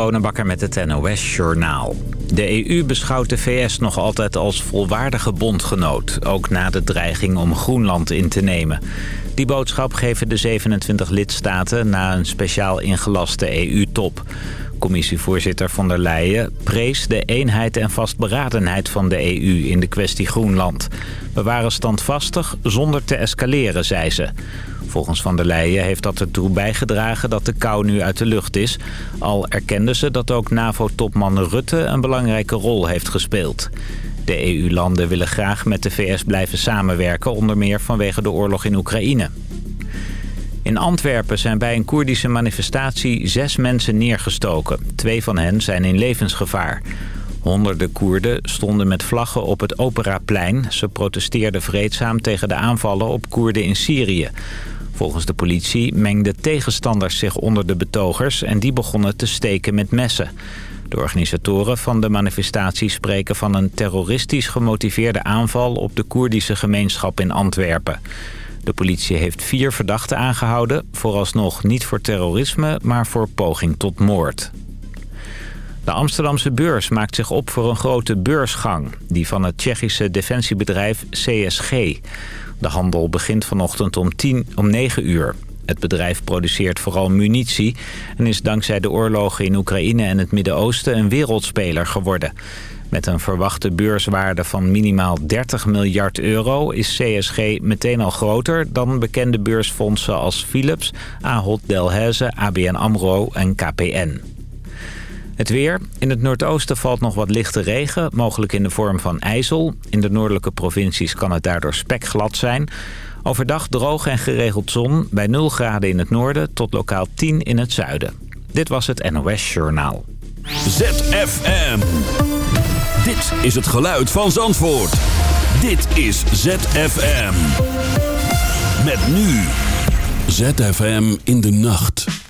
Bonenbakker met het NOS Journaal. De EU beschouwt de VS nog altijd als volwaardige bondgenoot... ook na de dreiging om Groenland in te nemen. Die boodschap geven de 27 lidstaten na een speciaal ingelaste EU-top. Commissievoorzitter von der Leyen prees de eenheid en vastberadenheid van de EU in de kwestie Groenland. We waren standvastig zonder te escaleren, zei ze. Volgens Van der Leyen heeft dat ertoe bijgedragen dat de kou nu uit de lucht is. Al erkende ze dat ook NAVO-topman Rutte een belangrijke rol heeft gespeeld. De EU-landen willen graag met de VS blijven samenwerken, onder meer vanwege de oorlog in Oekraïne. In Antwerpen zijn bij een Koerdische manifestatie zes mensen neergestoken. Twee van hen zijn in levensgevaar. Honderden Koerden stonden met vlaggen op het Operaplein. Ze protesteerden vreedzaam tegen de aanvallen op Koerden in Syrië. Volgens de politie mengden tegenstanders zich onder de betogers... en die begonnen te steken met messen. De organisatoren van de manifestatie spreken van een terroristisch gemotiveerde aanval... op de Koerdische gemeenschap in Antwerpen. De politie heeft vier verdachten aangehouden. Vooralsnog niet voor terrorisme, maar voor poging tot moord. De Amsterdamse beurs maakt zich op voor een grote beursgang. Die van het Tsjechische defensiebedrijf CSG. De handel begint vanochtend om, 10, om 9 uur. Het bedrijf produceert vooral munitie... en is dankzij de oorlogen in Oekraïne en het Midden-Oosten een wereldspeler geworden. Met een verwachte beurswaarde van minimaal 30 miljard euro... is CSG meteen al groter dan bekende beursfondsen als Philips... Ahold Delhaize, ABN AMRO en KPN. Het weer. In het noordoosten valt nog wat lichte regen, mogelijk in de vorm van ijzel. In de noordelijke provincies kan het daardoor spekglad zijn. Overdag droog en geregeld zon, bij 0 graden in het noorden tot lokaal 10 in het zuiden. Dit was het NOS Journaal. ZFM. Dit is het geluid van Zandvoort. Dit is ZFM. Met nu. ZFM in de nacht.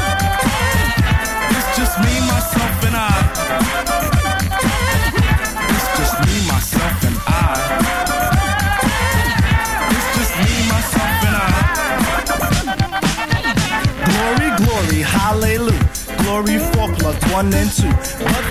Glory for plug one and two. But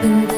open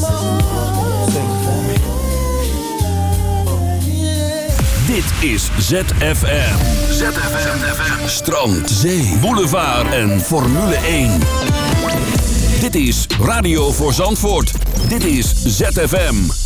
More. Sing it for me. Dit is ZFM. ZFM. Strand, zee, boulevard en Formule 1. Dit is Radio voor Zandvoort. Dit is ZFM.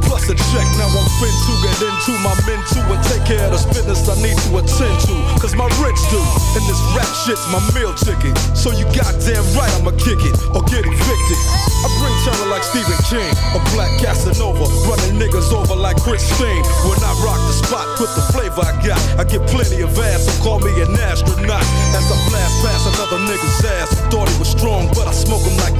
Plus a check, now I'm fin to get into my men too and take care of the business I need to attend to. Cause my rich do, and this rap shit's my meal ticket. So you goddamn right I'ma kick it or get evicted. I bring terror like Stephen King, a black Casanova, running niggas over like Chris Christine. When I rock the spot, put the flavor I got. I get plenty of ass, so call me an astronaut. As I blast past another nigga's ass, thought he was strong, but I smoke him like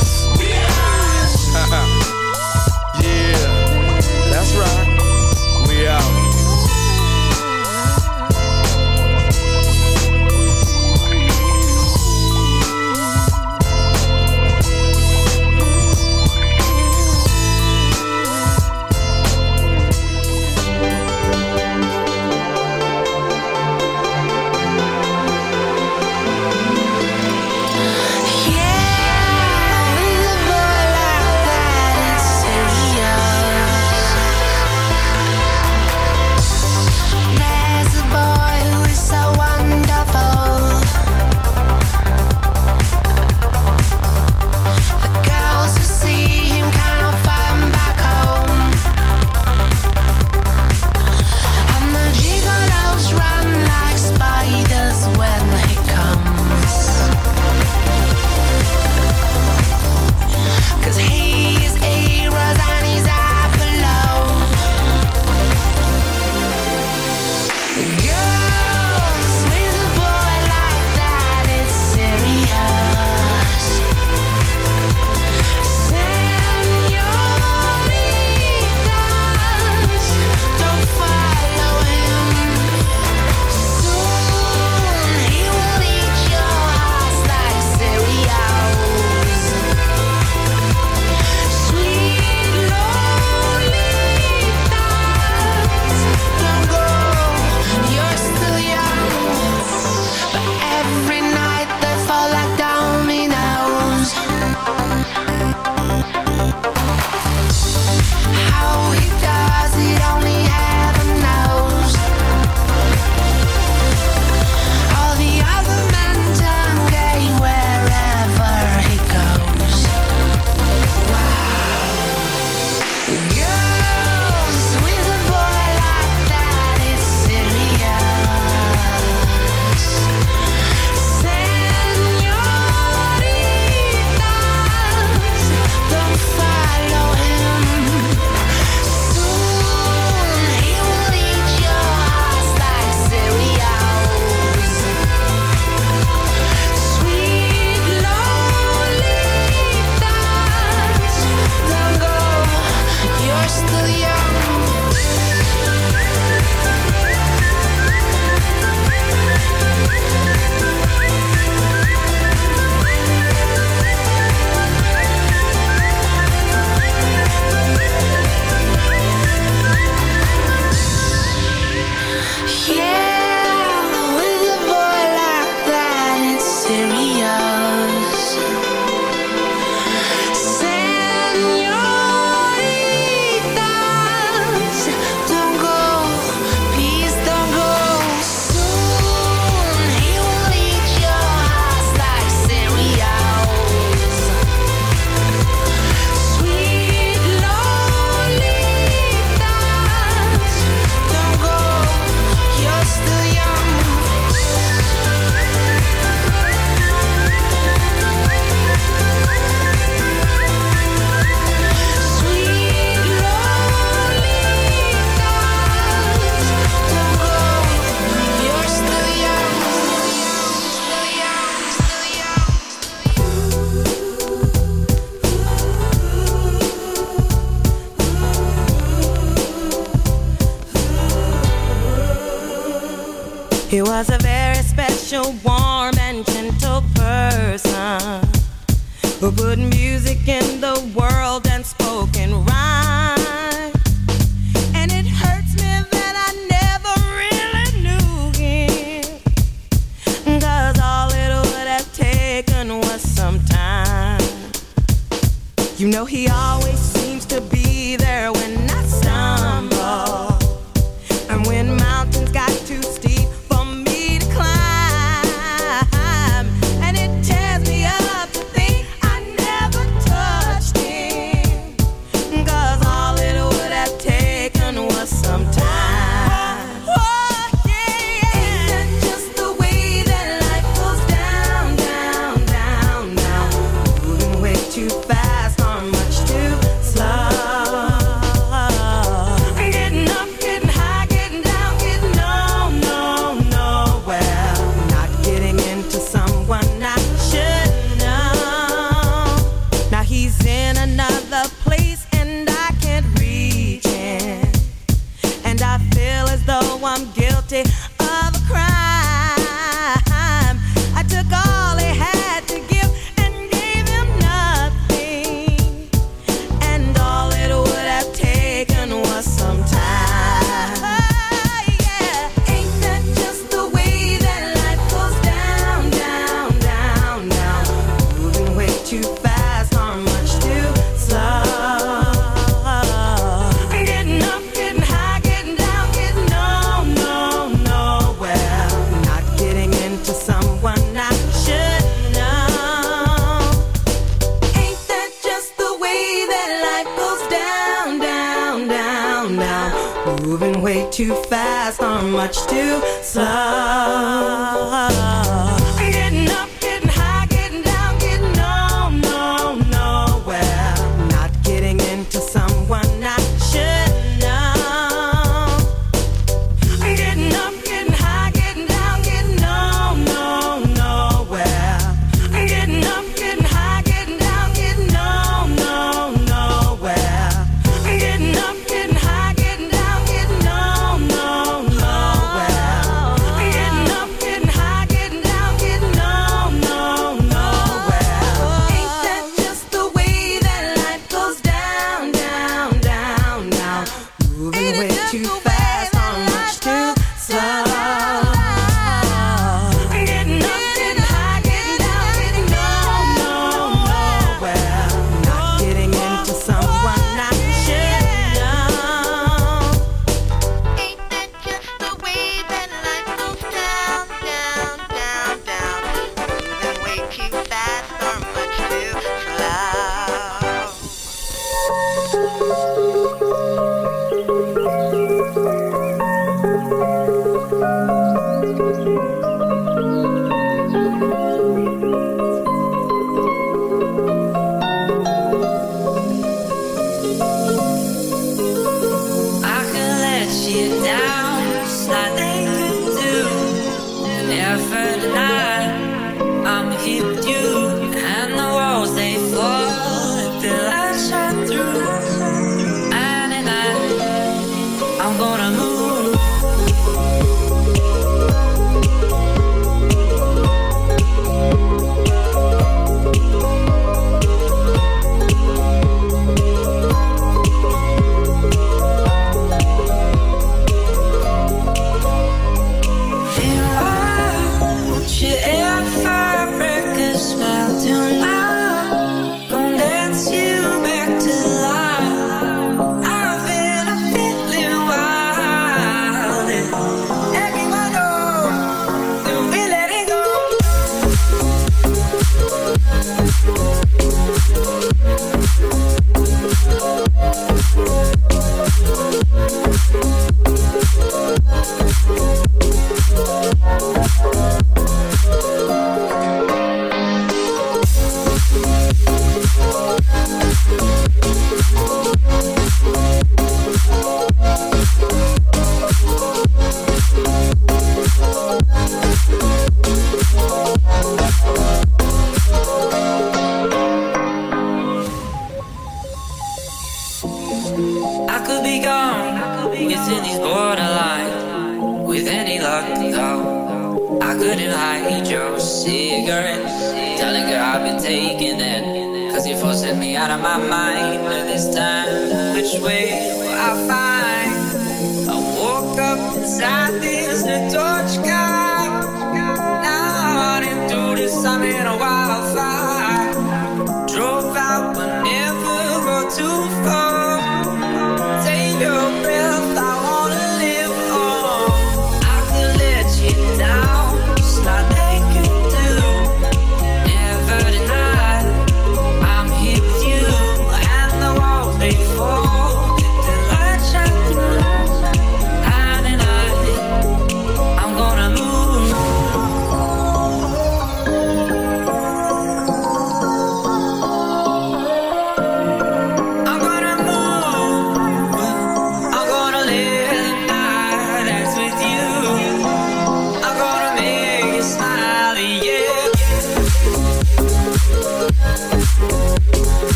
Telling her I've been taking it. Cause you're forcing me out of my mind. And this time, which way will I find? I woke up inside this torch car.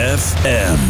ZFM.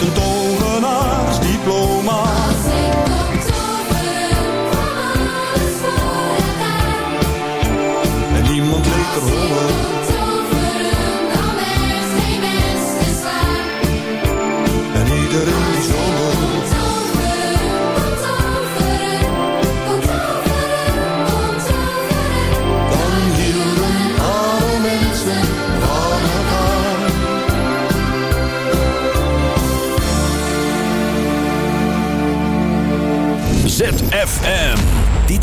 Had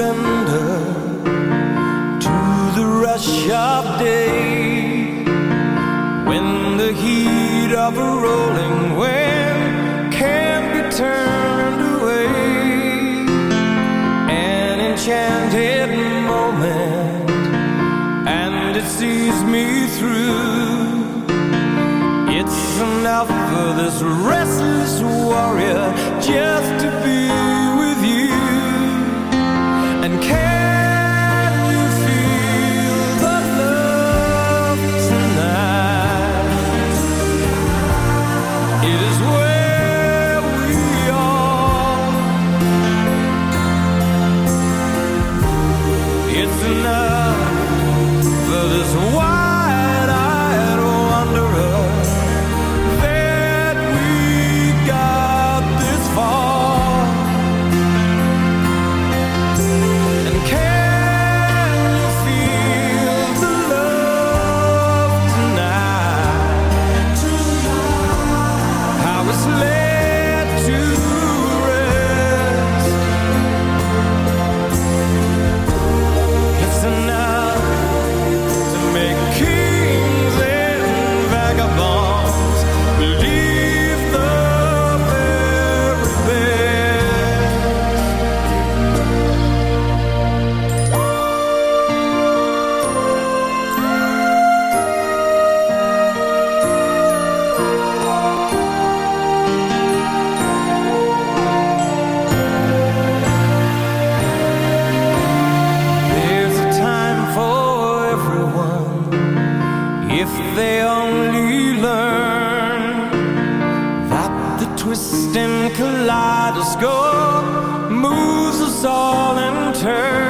surrender to the rush of day. When the heat of a rolling wave can't be turned away an enchanted moment and it sees me through. It's enough for this restless warrior just kaleidoscope moves us all in turn.